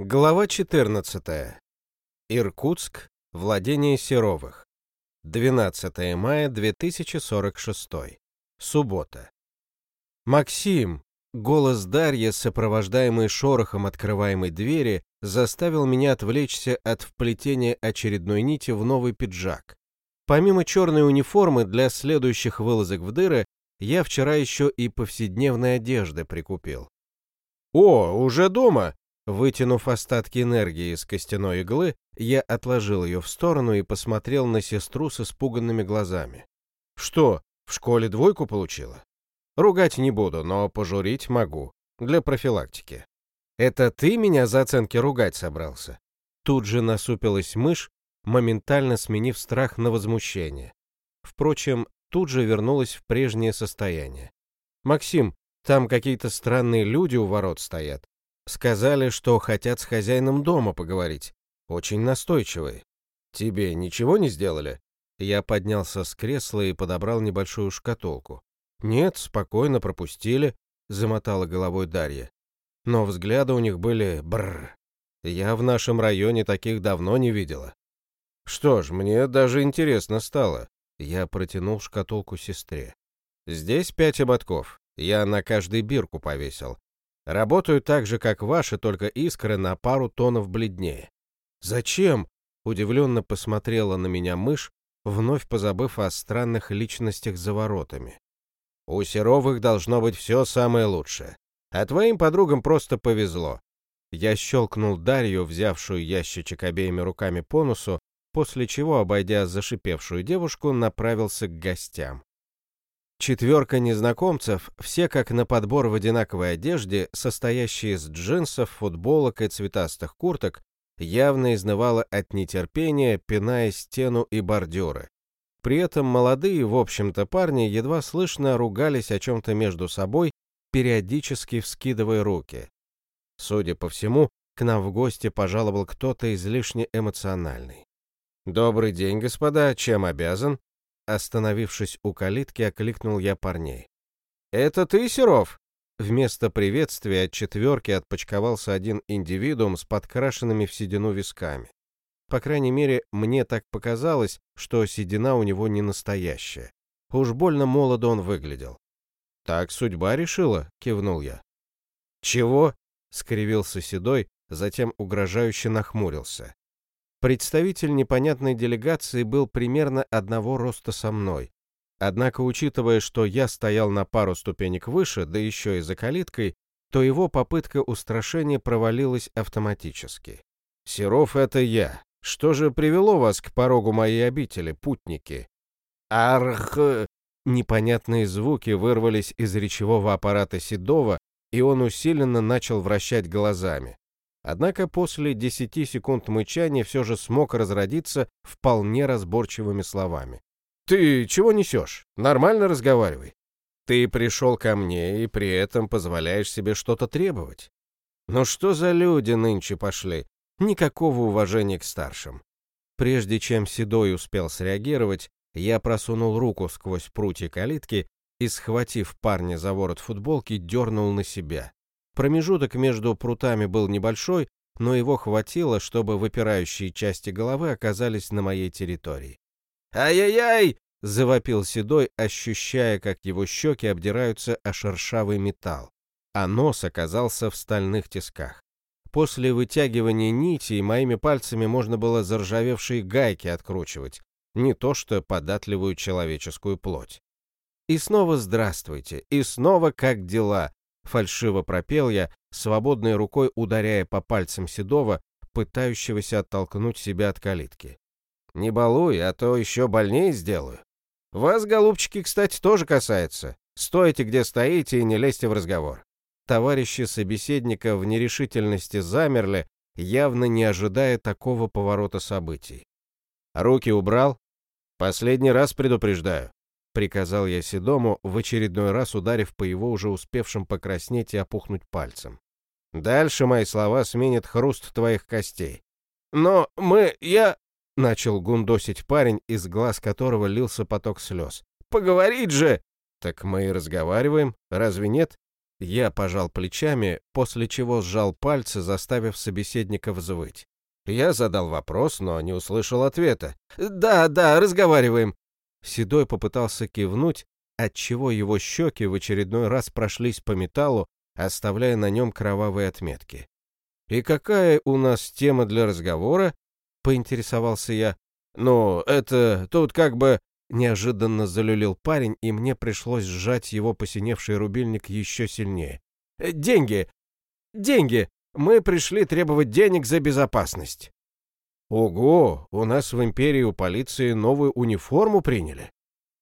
Глава 14. Иркутск. Владение Серовых. 12 мая 2046. Суббота. «Максим!» Голос Дарьи, сопровождаемый шорохом открываемой двери, заставил меня отвлечься от вплетения очередной нити в новый пиджак. Помимо черной униформы для следующих вылазок в дыры, я вчера еще и повседневной одежды прикупил. «О, уже дома!» Вытянув остатки энергии из костяной иглы, я отложил ее в сторону и посмотрел на сестру с испуганными глазами. «Что, в школе двойку получила?» «Ругать не буду, но пожурить могу. Для профилактики». «Это ты меня за оценки ругать собрался?» Тут же насупилась мышь, моментально сменив страх на возмущение. Впрочем, тут же вернулась в прежнее состояние. «Максим, там какие-то странные люди у ворот стоят. Сказали, что хотят с хозяином дома поговорить. Очень настойчивые. Тебе ничего не сделали? Я поднялся с кресла и подобрал небольшую шкатулку. Нет, спокойно пропустили, замотала головой Дарья. Но взгляды у них были бррр. Я в нашем районе таких давно не видела. Что ж, мне даже интересно стало. Я протянул шкатулку сестре. Здесь пять ободков. Я на каждый бирку повесил. Работаю так же, как ваши, только искры на пару тонов бледнее. Зачем? Удивленно посмотрела на меня мышь, вновь позабыв о странных личностях за воротами. У Серовых должно быть все самое лучшее. А твоим подругам просто повезло. Я щелкнул Дарью, взявшую ящичек обеими руками по носу, после чего, обойдя зашипевшую девушку, направился к гостям. Четверка незнакомцев, все как на подбор в одинаковой одежде, состоящие из джинсов, футболок и цветастых курток, явно изнывала от нетерпения, пиная стену и бордюры. При этом молодые, в общем-то, парни едва слышно ругались о чем-то между собой, периодически вскидывая руки. Судя по всему, к нам в гости пожаловал кто-то излишне эмоциональный. «Добрый день, господа, чем обязан?» Остановившись у калитки, окликнул я парней. «Это ты, Серов?» Вместо приветствия от четверки отпочковался один индивидуум с подкрашенными в седину висками. По крайней мере, мне так показалось, что седина у него не настоящая. Уж больно молодо он выглядел. «Так судьба решила», — кивнул я. «Чего?» — скривился Седой, затем угрожающе нахмурился. Представитель непонятной делегации был примерно одного роста со мной. Однако, учитывая, что я стоял на пару ступенек выше, да еще и за калиткой, то его попытка устрашения провалилась автоматически. «Серов — это я. Что же привело вас к порогу моей обители, путники?» «Арх...» Непонятные звуки вырвались из речевого аппарата Седова, и он усиленно начал вращать глазами. Однако после десяти секунд мычания все же смог разродиться вполне разборчивыми словами. «Ты чего несешь? Нормально разговаривай. Ты пришел ко мне и при этом позволяешь себе что-то требовать. Ну что за люди нынче пошли? Никакого уважения к старшим». Прежде чем Седой успел среагировать, я просунул руку сквозь прутья калитки и, схватив парня за ворот футболки, дернул на себя. Промежуток между прутами был небольшой, но его хватило, чтобы выпирающие части головы оказались на моей территории. «Ай-яй-яй!» — завопил Седой, ощущая, как его щеки обдираются о шершавый металл, а нос оказался в стальных тисках. После вытягивания нитей моими пальцами можно было заржавевшие гайки откручивать, не то что податливую человеческую плоть. И снова здравствуйте, и снова как дела, Фальшиво пропел я, свободной рукой ударяя по пальцам Седова, пытающегося оттолкнуть себя от калитки. «Не балуй, а то еще больнее сделаю. Вас, голубчики, кстати, тоже касается. Стойте, где стоите, и не лезьте в разговор». Товарищи собеседника в нерешительности замерли, явно не ожидая такого поворота событий. «Руки убрал? Последний раз предупреждаю. — приказал я Седому, в очередной раз ударив по его уже успевшим покраснеть и опухнуть пальцем. «Дальше мои слова сменят хруст твоих костей». «Но мы... я...» — начал гундосить парень, из глаз которого лился поток слез. «Поговорить же!» «Так мы и разговариваем, разве нет?» Я пожал плечами, после чего сжал пальцы, заставив собеседника взвыть. Я задал вопрос, но не услышал ответа. «Да, да, разговариваем». Седой попытался кивнуть, отчего его щеки в очередной раз прошлись по металлу, оставляя на нем кровавые отметки. «И какая у нас тема для разговора?» — поинтересовался я. «Ну, это тут как бы Неожиданно залюлил парень, и мне пришлось сжать его посиневший рубильник еще сильнее. «Э, «Деньги! Деньги! Мы пришли требовать денег за безопасность!» «Ого! У нас в империи у полиции новую униформу приняли.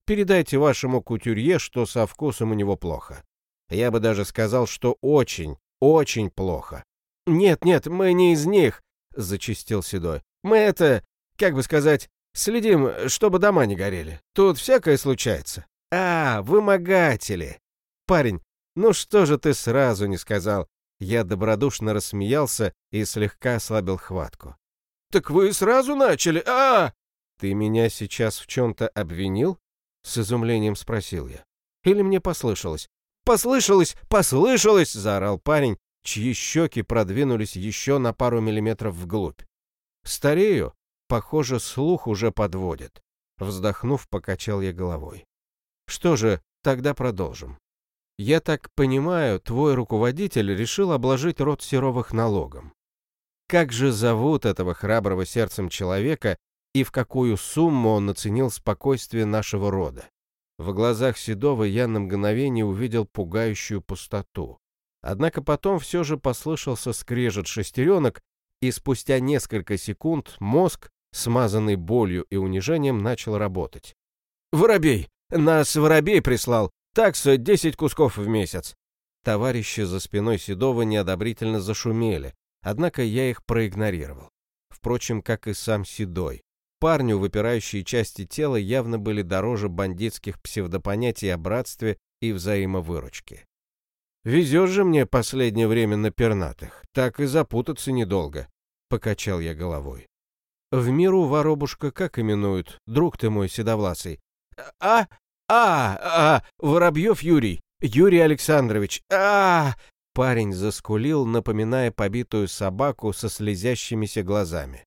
Передайте вашему кутюрье, что со вкусом у него плохо. Я бы даже сказал, что очень, очень плохо». «Нет, нет, мы не из них!» — зачистил Седой. «Мы это, как бы сказать, Следим, чтобы дома не горели. Тут всякое случается. А, вымогатели. Парень, ну что же ты сразу не сказал? Я добродушно рассмеялся и слегка ослабил хватку. Так вы сразу начали? А! Ты меня сейчас в чем-то обвинил? С изумлением спросил я. Или мне послышалось? Послышалось, послышалось, заорал парень, чьи щеки продвинулись еще на пару миллиметров вглубь. Старею, Похоже, слух уже подводит. Вздохнув, покачал я головой. Что же, тогда продолжим. Я так понимаю, твой руководитель решил обложить род Серовых налогом. Как же зовут этого храброго сердцем человека и в какую сумму он оценил спокойствие нашего рода? В глазах Седова я на мгновение увидел пугающую пустоту. Однако потом все же послышался скрежет шестеренок, и спустя несколько секунд мозг, смазанный болью и унижением, начал работать. «Воробей! Нас воробей прислал! Такса десять кусков в месяц!» Товарищи за спиной Седова неодобрительно зашумели, однако я их проигнорировал. Впрочем, как и сам Седой. Парню выпирающие части тела явно были дороже бандитских псевдопонятий о братстве и взаимовыручке. «Везет же мне последнее время на пернатых, так и запутаться недолго», — покачал я головой. В миру воробушка как именуют, друг ты мой седовласый? А, а, а, Воробьев Юрий, Юрий Александрович, а, Парень заскулил, напоминая побитую собаку со слезящимися глазами.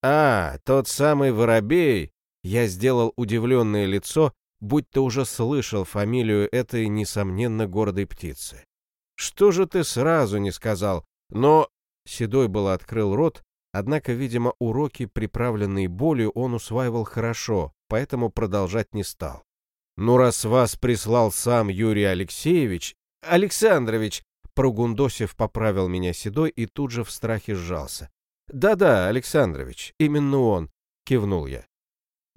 «А, тот самый Воробей!» Я сделал удивленное лицо, будто уже слышал фамилию этой, несомненно, гордой птицы. «Что же ты сразу не сказал? Но...» Седой был открыл рот, Однако, видимо, уроки, приправленные болью, он усваивал хорошо, поэтому продолжать не стал. «Ну, раз вас прислал сам Юрий Алексеевич...» «Александрович!» Прогундосев поправил меня седой и тут же в страхе сжался. «Да-да, Александрович, именно он», — кивнул я.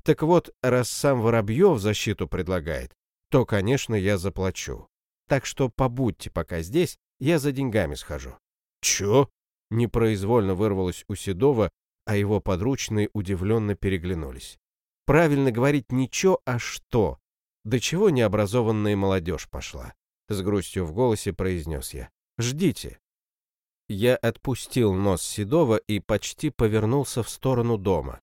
«Так вот, раз сам Воробьев защиту предлагает, то, конечно, я заплачу. Так что побудьте пока здесь, я за деньгами схожу». «Чё?» Непроизвольно вырвалось у Седова, а его подручные удивленно переглянулись. Правильно говорить ничего, а что. До чего необразованная молодежь пошла? С грустью в голосе произнес я. Ждите. Я отпустил нос Седова и почти повернулся в сторону дома.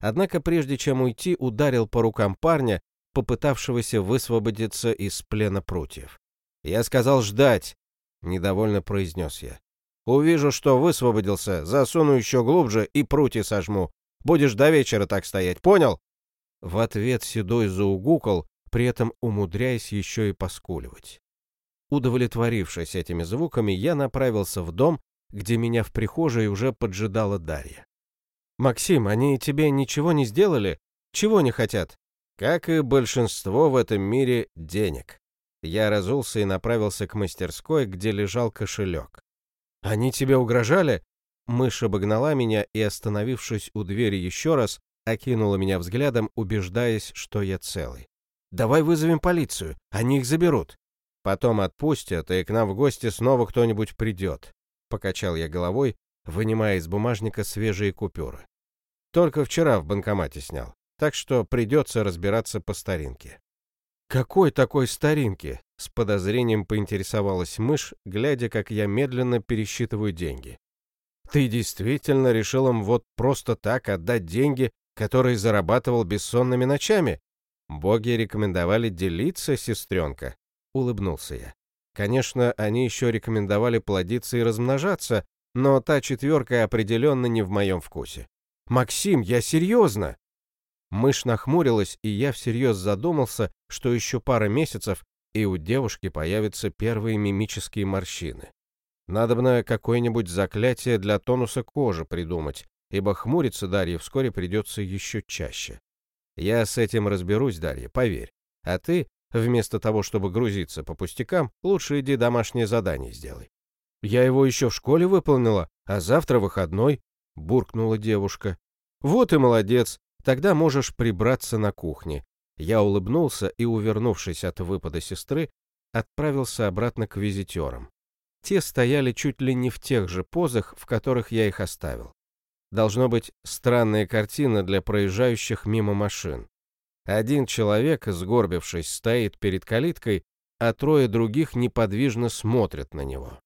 Однако прежде чем уйти, ударил по рукам парня, попытавшегося высвободиться из плена прутьев. «Я сказал ждать», — недовольно произнес я. Увижу, что высвободился, засуну еще глубже и прути сожму. Будешь до вечера так стоять, понял?» В ответ Седой заугукал, при этом умудряясь еще и поскуливать. Удовлетворившись этими звуками, я направился в дом, где меня в прихожей уже поджидала Дарья. «Максим, они тебе ничего не сделали? Чего не хотят?» «Как и большинство в этом мире, денег». Я разулся и направился к мастерской, где лежал кошелек. «Они тебе угрожали?» Мышь обогнала меня и, остановившись у двери еще раз, окинула меня взглядом, убеждаясь, что я целый. «Давай вызовем полицию, они их заберут». «Потом отпустят, и к нам в гости снова кто-нибудь придет», — покачал я головой, вынимая из бумажника свежие купюры. «Только вчера в банкомате снял, так что придется разбираться по старинке». «Какой такой старинки?» — с подозрением поинтересовалась мышь, глядя, как я медленно пересчитываю деньги. «Ты действительно решил им вот просто так отдать деньги, которые зарабатывал бессонными ночами? Боги рекомендовали делиться, сестренка», — улыбнулся я. Конечно, они еще рекомендовали плодиться и размножаться, но та четверка определенно не в моем вкусе. «Максим, я серьезно!» Мышь нахмурилась, и я всерьез задумался, что еще пара месяцев, и у девушки появятся первые мимические морщины. Надо бы какое-нибудь заклятие для тонуса кожи придумать, ибо хмуриться Дарье вскоре придется еще чаще. Я с этим разберусь, Дарья, поверь. А ты, вместо того, чтобы грузиться по пустякам, лучше иди домашнее задание сделай. Я его еще в школе выполнила, а завтра выходной, буркнула девушка. Вот и молодец, тогда можешь прибраться на кухне. Я улыбнулся и, увернувшись от выпада сестры, отправился обратно к визитерам. Те стояли чуть ли не в тех же позах, в которых я их оставил. Должно быть странная картина для проезжающих мимо машин. Один человек, сгорбившись, стоит перед калиткой, а трое других неподвижно смотрят на него.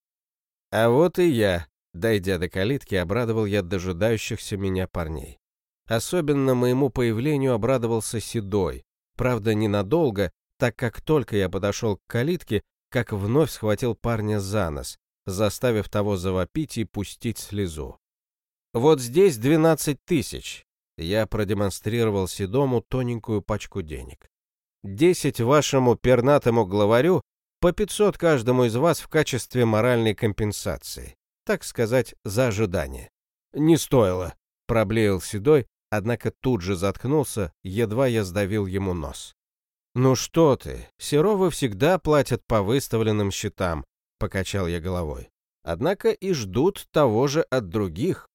А вот и я, дойдя до калитки, обрадовал я дожидающихся меня парней. Особенно моему появлению обрадовался Седой, правда ненадолго, так как только я подошел к калитке, как вновь схватил парня за нос, заставив того завопить и пустить слезу. Вот здесь 12 тысяч. Я продемонстрировал Седому тоненькую пачку денег. Десять вашему пернатому главарю, по 500 каждому из вас в качестве моральной компенсации. Так сказать, за ожидание. Не стоило, проблеял Седой, однако тут же заткнулся, едва я сдавил ему нос. «Ну что ты, Серовы всегда платят по выставленным счетам», — покачал я головой. «Однако и ждут того же от других.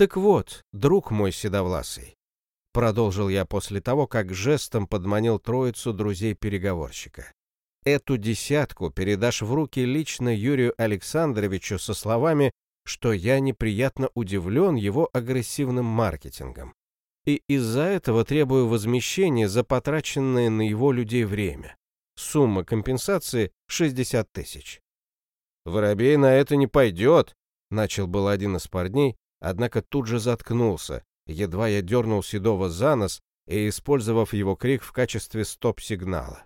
«Так вот, друг мой седовласый», — продолжил я после того, как жестом подманил троицу друзей-переговорщика. «Эту десятку передашь в руки лично Юрию Александровичу со словами, что я неприятно удивлен его агрессивным маркетингом. И из-за этого требую возмещения за потраченное на его людей время. Сумма компенсации — 60 тысяч». «Воробей на это не пойдет», — начал был один из парней, однако тут же заткнулся, едва я дернул Седова за нос и использовав его крик в качестве стоп-сигнала.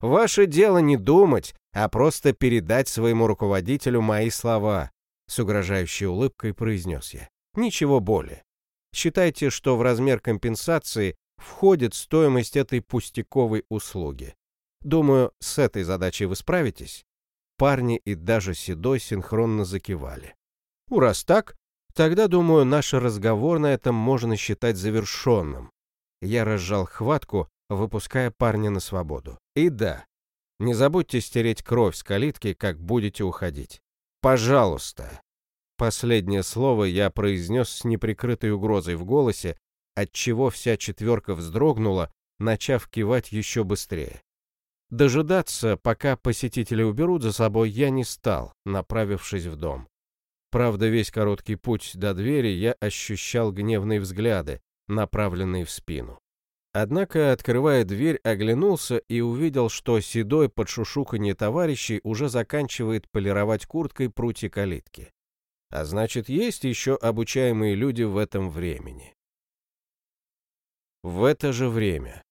«Ваше дело не думать, а просто передать своему руководителю мои слова», с угрожающей улыбкой произнес я. «Ничего более. Считайте, что в размер компенсации входит стоимость этой пустяковой услуги. Думаю, с этой задачей вы справитесь?» Парни и даже Седой синхронно закивали. «У раз так, Тогда, думаю, наш разговор на этом можно считать завершенным. Я разжал хватку, выпуская парня на свободу. И да, не забудьте стереть кровь с калитки, как будете уходить. Пожалуйста. Последнее слово я произнес с неприкрытой угрозой в голосе, отчего вся четверка вздрогнула, начав кивать еще быстрее. Дожидаться, пока посетители уберут за собой, я не стал, направившись в дом. Правда, весь короткий путь до двери я ощущал гневные взгляды, направленные в спину. Однако, открывая дверь, оглянулся и увидел, что седой под шушуканье товарищей уже заканчивает полировать курткой прутья калитки. А значит, есть еще обучаемые люди в этом времени. В это же время.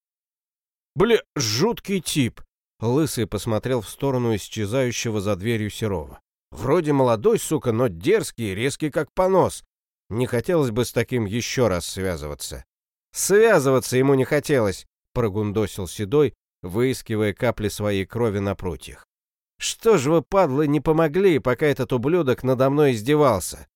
«Бля, жуткий тип!» Лысый посмотрел в сторону исчезающего за дверью Серова. Вроде молодой, сука, но дерзкий и резкий, как понос. Не хотелось бы с таким еще раз связываться. Связываться ему не хотелось, прогундосил Седой, выискивая капли своей крови на прутьях. Что ж вы, падлы, не помогли, пока этот ублюдок надо мной издевался?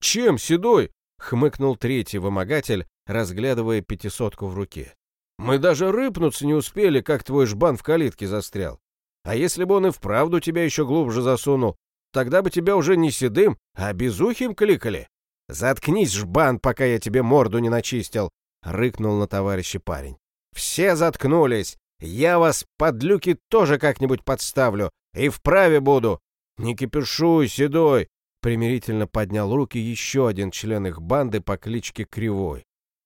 Чем, Седой? хмыкнул третий вымогатель, разглядывая пятисотку в руке. Мы даже рыпнуться не успели, как твой жбан в калитке застрял. А если бы он и вправду тебя еще глубже засунул, Тогда бы тебя уже не седым, а безухим кликали. Заткнись, жбан, пока я тебе морду не начистил, рыкнул на товарища парень. Все заткнулись. Я вас, подлюки, тоже как-нибудь подставлю. И вправе буду. Не кипишуй, седой. Примирительно поднял руки еще один член их банды по кличке Кривой.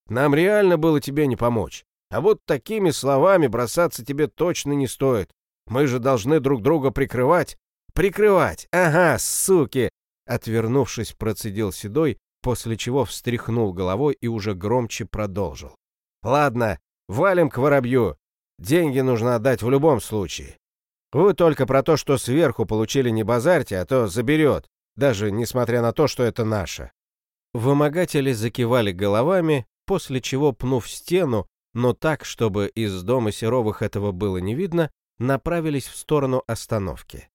Нам реально было тебе не помочь. А вот такими словами бросаться тебе точно не стоит. Мы же должны друг друга прикрывать, Прикрывать! Ага, суки!» Отвернувшись, процедил Седой, после чего встряхнул головой и уже громче продолжил. «Ладно, валим к воробью. Деньги нужно отдать в любом случае». Вы только про то, что сверху получили не базарьте, а то заберет, даже несмотря на то, что это наше». Вымогатели закивали головами, после чего, пнув стену, но так, чтобы из дома Серовых этого было не видно, направились в сторону остановки.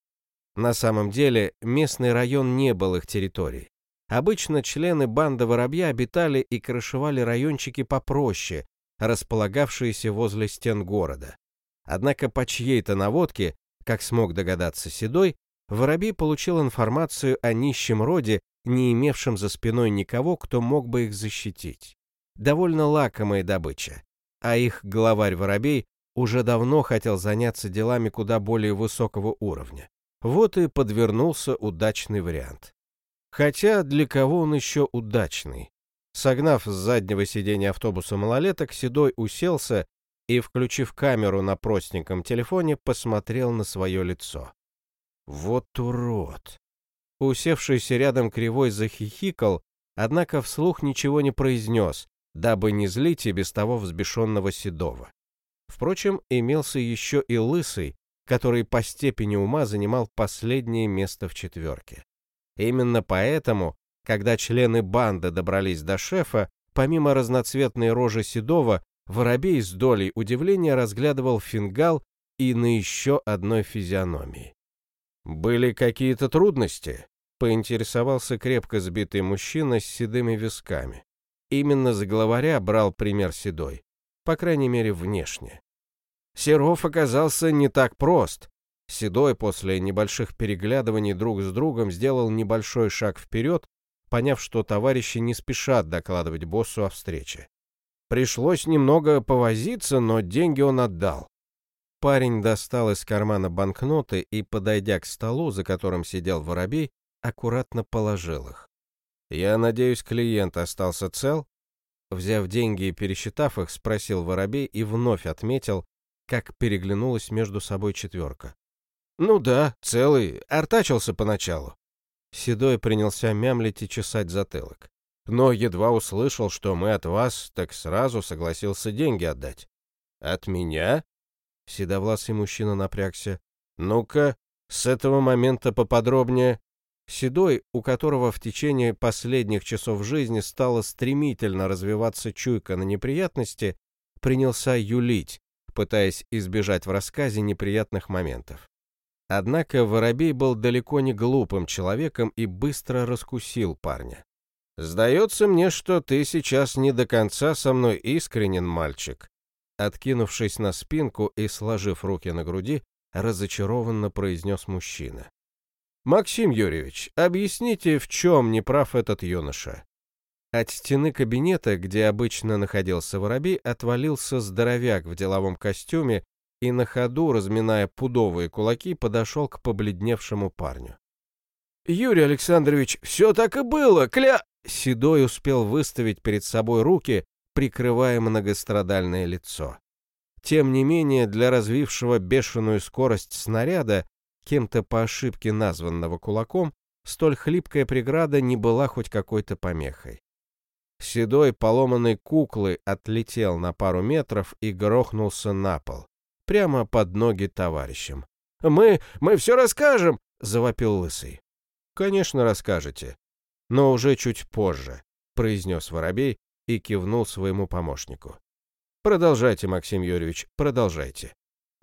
На самом деле, местный район не был их территорией. Обычно члены банды Воробья обитали и крышевали райончики попроще, располагавшиеся возле стен города. Однако по чьей-то наводке, как смог догадаться Седой, Воробей получил информацию о нищем роде, не имевшем за спиной никого, кто мог бы их защитить. Довольно лакомая добыча. А их главарь Воробей уже давно хотел заняться делами куда более высокого уровня. Вот и подвернулся удачный вариант. Хотя для кого он еще удачный? Согнав с заднего сиденья автобуса малолеток, Седой уселся и, включив камеру на простеньком телефоне, посмотрел на свое лицо. Вот урод! Усевшийся рядом кривой захихикал, однако вслух ничего не произнес, дабы не злить и без того взбешенного Седова. Впрочем, имелся еще и Лысый, который по степени ума занимал последнее место в четверке. Именно поэтому, когда члены банды добрались до шефа, помимо разноцветной рожи Седова, Воробей с долей удивления разглядывал фингал и на еще одной физиономии. «Были какие-то трудности?» — поинтересовался крепко сбитый мужчина с седыми висками. Именно с главаря брал пример Седой, по крайней мере, внешне. Серов оказался не так прост, Седой после небольших переглядываний друг с другом сделал небольшой шаг вперед, поняв, что товарищи не спешат докладывать боссу о встрече. Пришлось немного повозиться, но деньги он отдал. Парень достал из кармана банкноты и, подойдя к столу, за которым сидел воробей, аккуратно положил их. «Я надеюсь, клиент остался цел?» Взяв деньги и пересчитав их, спросил воробей и вновь отметил, как переглянулась между собой четверка. «Ну да, целый, артачился поначалу». Седой принялся мямлить и чесать затылок. Но едва услышал, что мы от вас, так сразу согласился деньги отдать. «От меня?» Седовласый мужчина напрягся. «Ну-ка, с этого момента поподробнее». Седой, у которого в течение последних часов жизни стала стремительно развиваться чуйка на неприятности, принялся юлить, пытаясь избежать в рассказе неприятных моментов. Однако Воробей был далеко не глупым человеком и быстро раскусил парня. «Сдается мне, что ты сейчас не до конца со мной искренен, мальчик». Откинувшись на спинку и сложив руки на груди, разочарованно произнес мужчина. «Максим Юрьевич, объясните, в чем не прав этот юноша?» От стены кабинета, где обычно находился воробей, отвалился здоровяк в деловом костюме и на ходу, разминая пудовые кулаки, подошел к побледневшему парню. «Юрий Александрович, все так и было, кля...» Седой успел выставить перед собой руки, прикрывая многострадальное лицо. Тем не менее, для развившего бешеную скорость снаряда, кем-то по ошибке названного кулаком, столь хлипкая преграда не была хоть какой-то помехой. Седой поломанной куклы отлетел на пару метров и грохнулся на пол прямо под ноги товарищам. «Мы... мы все расскажем!» — завопил Лысый. «Конечно, расскажете. Но уже чуть позже», — произнес Воробей и кивнул своему помощнику. «Продолжайте, Максим Юрьевич, продолжайте.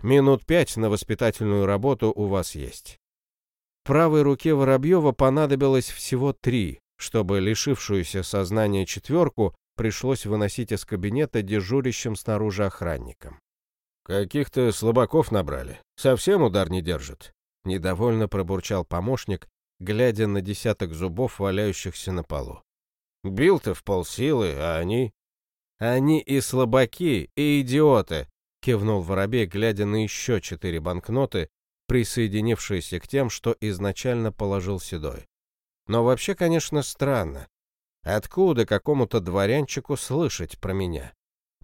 Минут пять на воспитательную работу у вас есть». Правой руке Воробьева понадобилось всего три, чтобы лишившуюся сознания четверку пришлось выносить из кабинета дежурящим снаружи охранникам. «Каких-то слабаков набрали. Совсем удар не держит», — недовольно пробурчал помощник, глядя на десяток зубов, валяющихся на полу. «Бил-то в полсилы, а они...» «Они и слабаки, и идиоты», — кивнул Воробей, глядя на еще четыре банкноты, присоединившиеся к тем, что изначально положил Седой. «Но вообще, конечно, странно. Откуда какому-то дворянчику слышать про меня?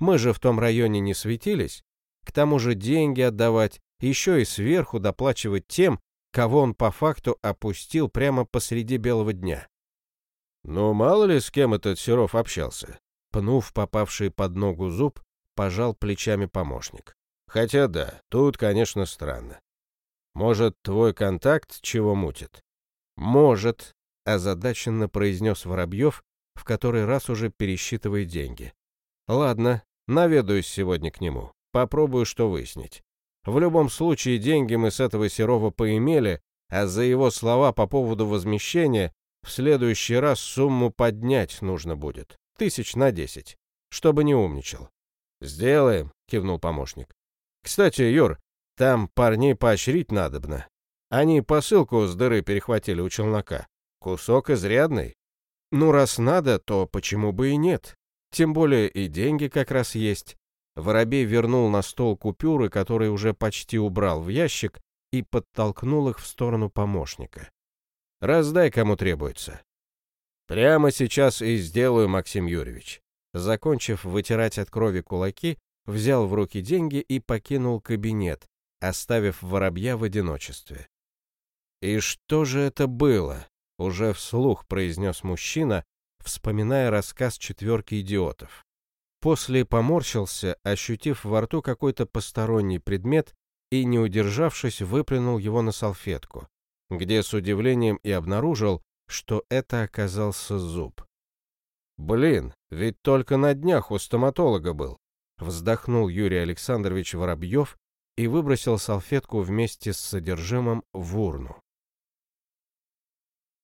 Мы же в том районе не светились, к тому же деньги отдавать, еще и сверху доплачивать тем, кого он по факту опустил прямо посреди белого дня. Ну, мало ли, с кем этот Серов общался. Пнув попавший под ногу зуб, пожал плечами помощник. Хотя да, тут, конечно, странно. Может, твой контакт чего мутит? Может, озадаченно произнес Воробьев, в который раз уже пересчитывая деньги. Ладно, наведаюсь сегодня к нему. Попробую что выяснить. В любом случае, деньги мы с этого Серова поимели, а за его слова по поводу возмещения в следующий раз сумму поднять нужно будет. Тысяч на десять. Чтобы не умничал. «Сделаем», — кивнул помощник. «Кстати, Юр, там парней поощрить надобно. Они посылку с дыры перехватили у челнока. Кусок изрядный. Ну, раз надо, то почему бы и нет? Тем более и деньги как раз есть. Воробей вернул на стол купюры, которые уже почти убрал в ящик, и подтолкнул их в сторону помощника. «Раздай, кому требуется». «Прямо сейчас и сделаю, Максим Юрьевич». Закончив вытирать от крови кулаки, взял в руки деньги и покинул кабинет, оставив воробья в одиночестве. «И что же это было?» — уже вслух произнес мужчина, вспоминая рассказ четверки идиотов. После поморщился, ощутив во рту какой-то посторонний предмет и, не удержавшись, выплюнул его на салфетку, где с удивлением и обнаружил, что это оказался зуб. «Блин, ведь только на днях у стоматолога был», вздохнул Юрий Александрович Воробьев и выбросил салфетку вместе с содержимым в урну.